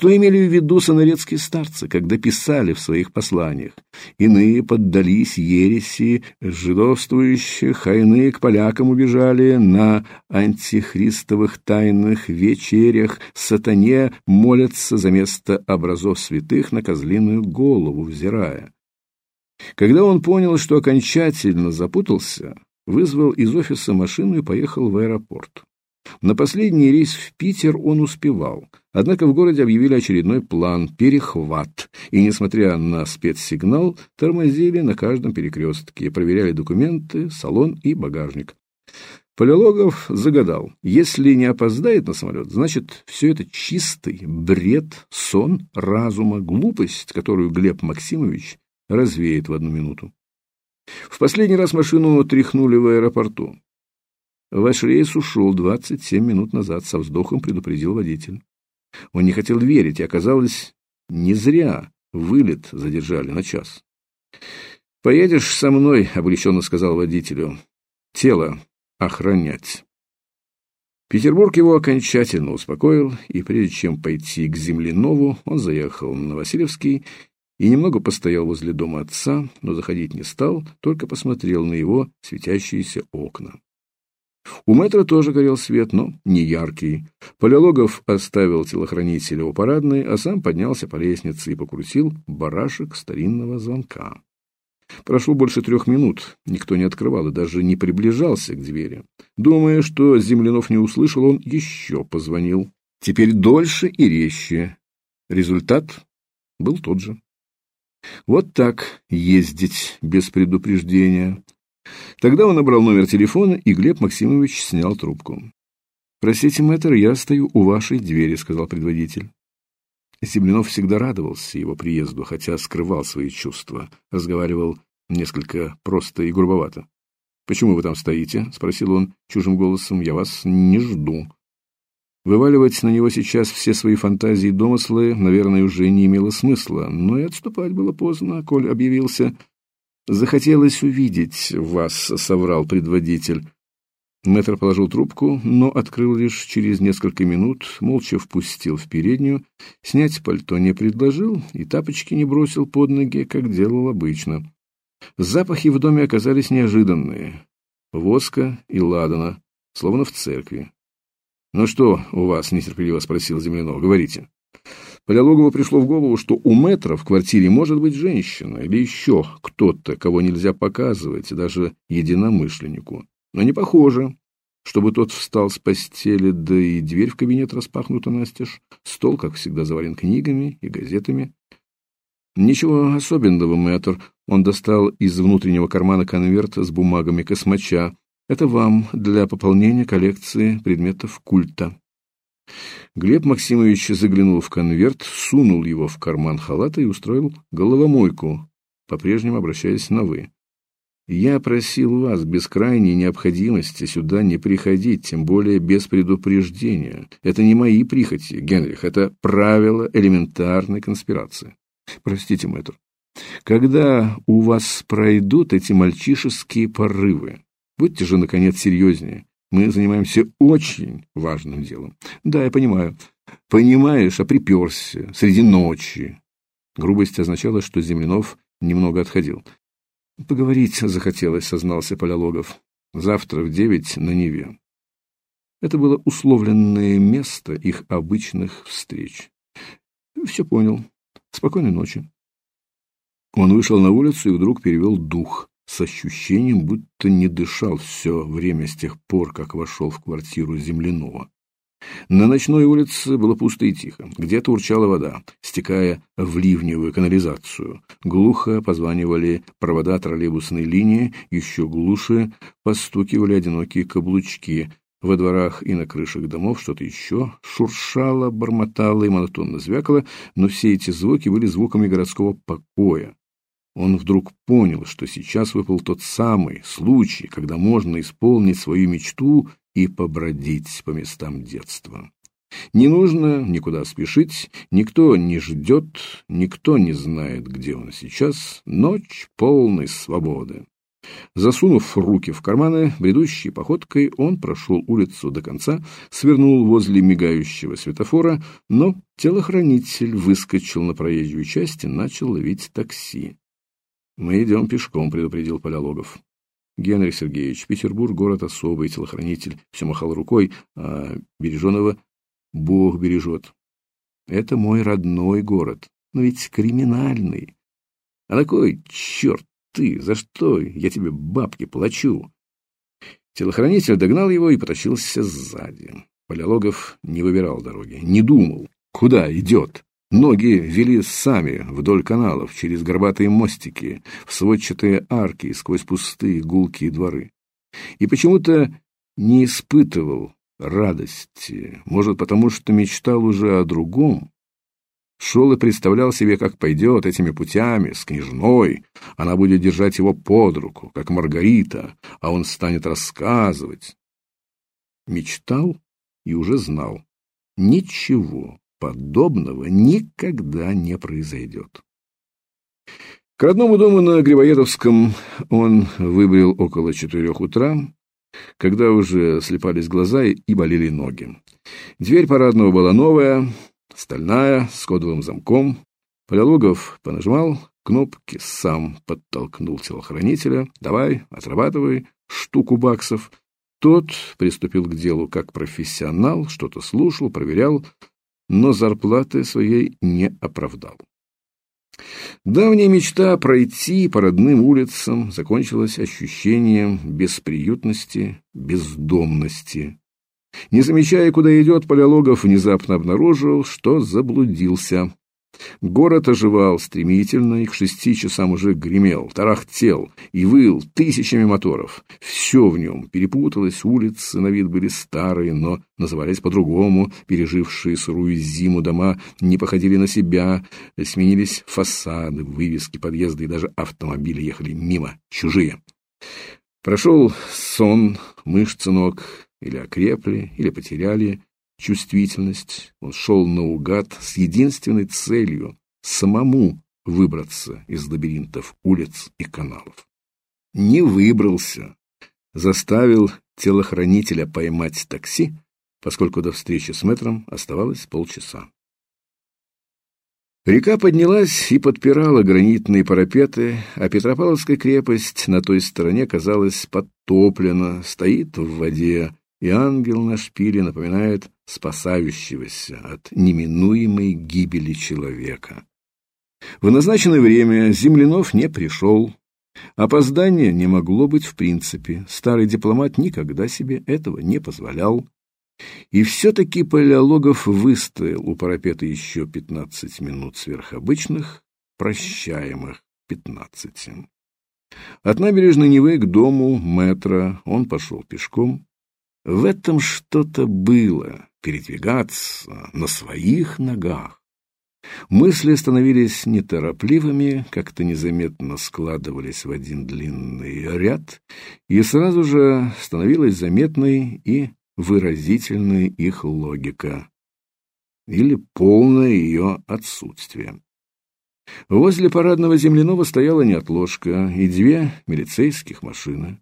Что имели в виду сонарецкие старцы, когда писали в своих посланиях? Иные поддались ереси жидовствующих, а иные к полякам убежали на антихристовых тайных вечерях сатане молятся за место образов святых на козлиную голову взирая. Когда он понял, что окончательно запутался, вызвал из офиса машину и поехал в аэропорт. На последний рейс в Питер он успевал, однако в городе объявили очередной план – перехват, и, несмотря на спецсигнал, тормозили на каждом перекрестке, проверяли документы, салон и багажник. Палеологов загадал, если не опоздает на самолет, значит, все это чистый бред, сон разума, глупость, которую Глеб Максимович развеет в одну минуту. В последний раз машину тряхнули в аэропорту. Ваш рейс ушел 27 минут назад, со вздохом предупредил водитель. Он не хотел верить, и оказалось, не зря вылет задержали на час. «Поедешь со мной», — облегченно сказал водителю. «Тело охранять». Петербург его окончательно успокоил, и прежде чем пойти к Землянову, он заехал на Васильевский и немного постоял возле дома отца, но заходить не стал, только посмотрел на его светящиеся окна. У мэтра тоже горел свет, но не яркий. Палеологов оставил телохранителя у парадной, а сам поднялся по лестнице и покрутил барашек старинного звонка. Прошло больше трех минут, никто не открывал и даже не приближался к двери. Думая, что Землянов не услышал, он еще позвонил. Теперь дольше и резче. Результат был тот же. Вот так ездить без предупреждения. Тогда он набрал номер телефона, и Глеб Максимович снял трубку. «Простите, мэтр, я стою у вашей двери», — сказал предводитель. Землянов всегда радовался его приезду, хотя скрывал свои чувства, разговаривал несколько просто и грубовато. «Почему вы там стоите?» — спросил он чужим голосом. «Я вас не жду». Вываливать на него сейчас все свои фантазии и домыслы, наверное, уже не имело смысла, но и отступать было поздно, Коль объявился. «Захотелось увидеть вас», — соврал предводитель. Мэтр положил трубку, но открыл лишь через несколько минут, молча впустил в переднюю, снять пальто не предложил и тапочки не бросил под ноги, как делал обычно. Запахи в доме оказались неожиданные. Воска и ладана, словно в церкви. «Ну что у вас?» — нетерпеливо спросил Землянов. «Говорите». Палеологову пришло в голову, что у мэтра в квартире может быть женщина или еще кто-то, кого нельзя показывать, даже единомышленнику. Но не похоже, чтобы тот встал с постели, да и дверь в кабинет распахнута настежь, стол, как всегда, завален книгами и газетами. Ничего особенного, мэтр. Он достал из внутреннего кармана конверт с бумагами космача, это вам для пополнения коллекции предметов культа. Глеб Максимович заглянул в конверт, сунул его в карман халата и устроил головомойку, по-прежнему обращаясь на «вы». «Я просил вас без крайней необходимости сюда не приходить, тем более без предупреждения. Это не мои прихоти, Генрих, это правило элементарной конспирации. Простите, мэтр, когда у вас пройдут эти мальчишеские порывы, Будьте же, наконец, серьезнее. Мы занимаемся очень важным делом. Да, я понимаю. Понимаешь, а приперся среди ночи. Грубость означала, что Землянов немного отходил. Поговорить захотелось, сознался Полялогов. Завтра в девять на Неве. Это было условленное место их обычных встреч. Все понял. Спокойной ночи. Он вышел на улицу и вдруг перевел дух с ощущением, будто не дышал все время с тех пор, как вошел в квартиру земляного. На ночной улице было пусто и тихо. Где-то урчала вода, стекая в ливневую канализацию. Глухо позванивали провода троллейбусной линии, еще глуше постукивали одинокие каблучки. Во дворах и на крышах домов что-то еще шуршало, бормотало и монотонно звякало, но все эти звуки были звуками городского покоя, он вдруг понял, что сейчас выпал тот самый случай, когда можно исполнить свою мечту и побродить по местам детства. Не нужно никуда спешить, никто не ждет, никто не знает, где он сейчас. Ночь полной свободы. Засунув руки в карманы, бредущей походкой он прошел улицу до конца, свернул возле мигающего светофора, но телохранитель выскочил на проезжую часть и начал ловить такси. «Мы идем пешком», — предупредил Полялогов. Генрих Сергеевич, Петербург — город особый, телохранитель все махал рукой, а Береженого Бог бережет. Это мой родной город, но ведь криминальный. А на кой черт ты? За что я тебе бабки плачу? Телохранитель догнал его и потащился сзади. Полялогов не выбирал дороги, не думал, куда идет. Ноги вели сами вдоль каналов, через горбатые мостики, в сводчатые арки, сквозь пустые гулкие дворы. И почему-то не испытывал радости, может, потому что мечтал уже о другом, Шел и представлял себе, как пойдет этими путями, с княжной. Она будет держать его под руку, как Маргарита, а он станет рассказывать. Мечтал и уже знал. Ничего подобного никогда не произойдет. К родному дому на Грибоедовском он выбрел около четырех утра, когда уже слепались глаза и болели ноги. Дверь парадного была новая, стальная, с кодовым замком. Полялогов понажимал кнопки, сам подтолкнул телохранителя. «Давай, отрабатывай штуку баксов». Тот приступил к делу как профессионал, что-то слушал, проверял, но зарплаты своей не оправдал. Давняя мечта пройти по родным улицам закончилась ощущением бесприютности, бездомности. Не замечая, куда идет, Полялогов внезапно обнаружил, что заблудился. Город оживал стремительно и к шести часам уже гремел, тарахтел и выл тысячами моторов. Все в нем перепуталось, улицы на вид были старые, но назывались по-другому, пережившие сырую зиму дома не походили на себя, сменились фасады, вывески, подъезды и даже автомобили ехали мимо, чужие. Прошел сон, мышцы ног или окрепли, или потеряли чувствительность. Он шел наугад с единственной целью — самому выбраться из лабиринтов улиц и каналов. Не выбрался. Заставил телохранителя поймать такси, поскольку до встречи с мэтром оставалось полчаса. Река поднялась и подпирала гранитные парапеты, а Петропавловская крепость на той стороне, казалось, подтоплена, стоит в воде, и ангел на шпиле напоминает спасающегося от неминуемой гибели человека. В назначенное время Землянов не пришел. Опоздание не могло быть в принципе. Старый дипломат никогда себе этого не позволял. И все-таки Палеологов выстоял у парапета еще пятнадцать минут сверхобычных, прощаемых пятнадцати. От набережной Невы к дому метро он пошел пешком, в этом что-то было, передвигаться на своих ногах. Мысли становились неторопливыми, как-то незаметно складывались в один длинный ряд, и сразу же становилась заметной и выразительной их логика или полное ее отсутствие. Возле парадного земляного стояла неотложка и две милицейских машины.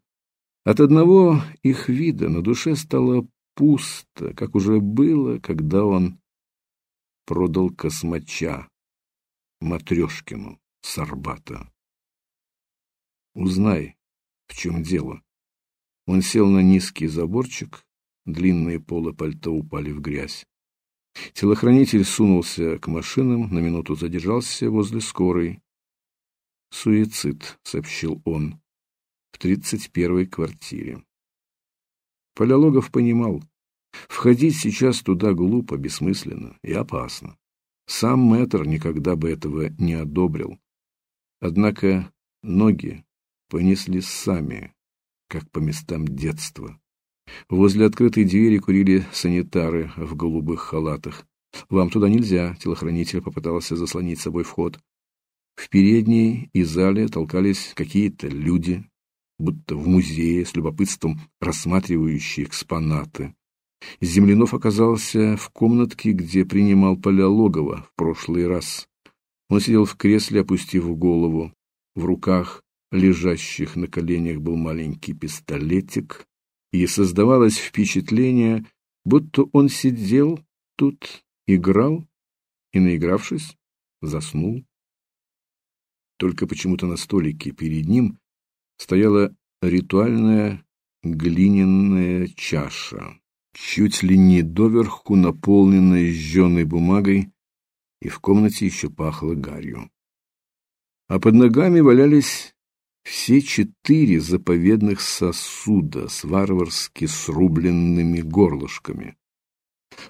От одного их вида на душе стало пусто, как уже было, когда он продал космача Матрешкину с Арбата. Узнай, в чем дело. Он сел на низкий заборчик, длинные полы пальто упали в грязь. Телохранитель сунулся к машинам, на минуту задержался возле скорой. «Суицид», — сообщил он в тридцать первой квартире. Полялогов понимал, входить сейчас туда глупо, бессмысленно и опасно. Сам мэтр никогда бы этого не одобрил. Однако ноги понесли сами, как по местам детства. Возле открытой двери курили санитары в голубых халатах. «Вам туда нельзя», — телохранитель попытался заслонить собой вход. В передней и зале толкались какие-то люди, будто в музее, с любопытством рассматривающие экспонаты. Землянов оказался в комнатке, где принимал Палеологова в прошлый раз. Он сидел в кресле, опустив голову. В руках лежащих на коленях был маленький пистолетик, и создавалось впечатление, будто он сидел тут, играл и, наигравшись, заснул. Только почему-то на столике перед ним стояла ритуальная глиняная чаша, чуть ли не доверху наполненная жженой бумагой, и в комнате еще пахло гарью. А под ногами валялись все четыре заповедных сосуда с варварски срубленными горлышками.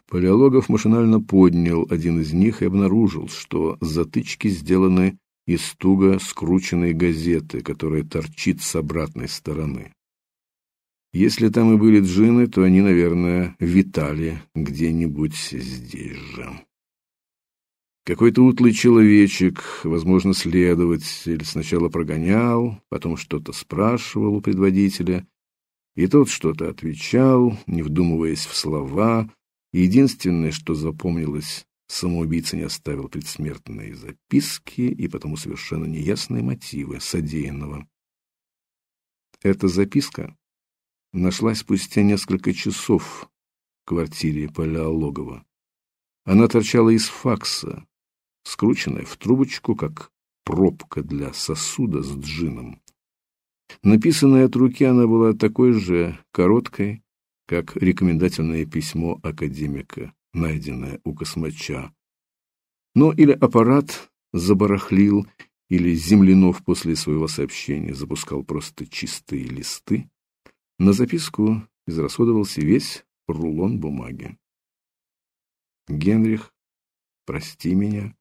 Палеологов машинально поднял один из них и обнаружил, что затычки сделаны из туго скрученной газеты, которая торчит с обратной стороны. Если там и были джины, то они, наверное, витали где-нибудь здесь же. Какой-то утлый человечек, возможно, следователь, сначала прогонял, потом что-то спрашивал у предводителя, и тот что-то отвечал, не вдумываясь в слова. Единственное, что запомнилось, самоубийца не оставил предсмертные записки и потому совершенно неясные мотивы содеянного. Эта записка нашлась спустя несколько часов в квартире Палеологова. Она торчала из факса, скрученная в трубочку, как пробка для сосуда с джином. Написанная от руки она была такой же короткой, как рекомендательное письмо академика, найденное у космача. Но или аппарат забарахлил, или Землянов после своего сообщения запускал просто чистые листы, на записку израсходовался весь рулон бумаги. Генрих, прости меня.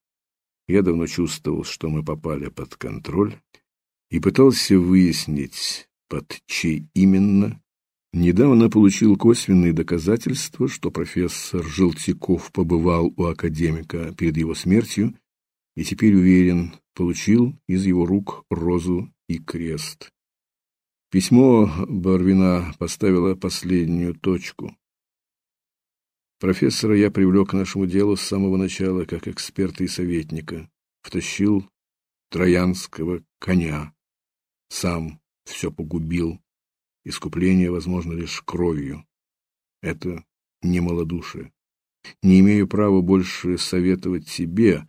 Я давно чувствовал, что мы попали под контроль, и пытался выяснить, под чей именно. Недавно получил косвенные доказательства, что профессор Желтяков побывал у академика перед его смертью, и теперь уверен, получил из его рук розу и крест. Письмо Барвина поставило последнюю точку. Профессора я привлек к нашему делу с самого начала как эксперта и советника. Втащил троянского коня. Сам все погубил. Искупление возможно лишь кровью. Это не малодушие. Не имею права больше советовать тебе,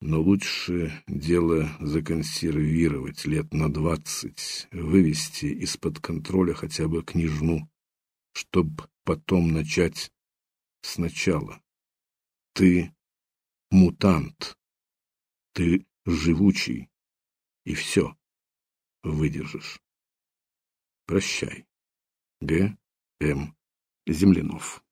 но лучше дело законсервировать лет на двадцать, вывести из-под контроля хотя бы княжну, чтоб потом начать сначала. Ты мутант, ты живучий, и все выдержишь. Прощай. Г. М. Землянов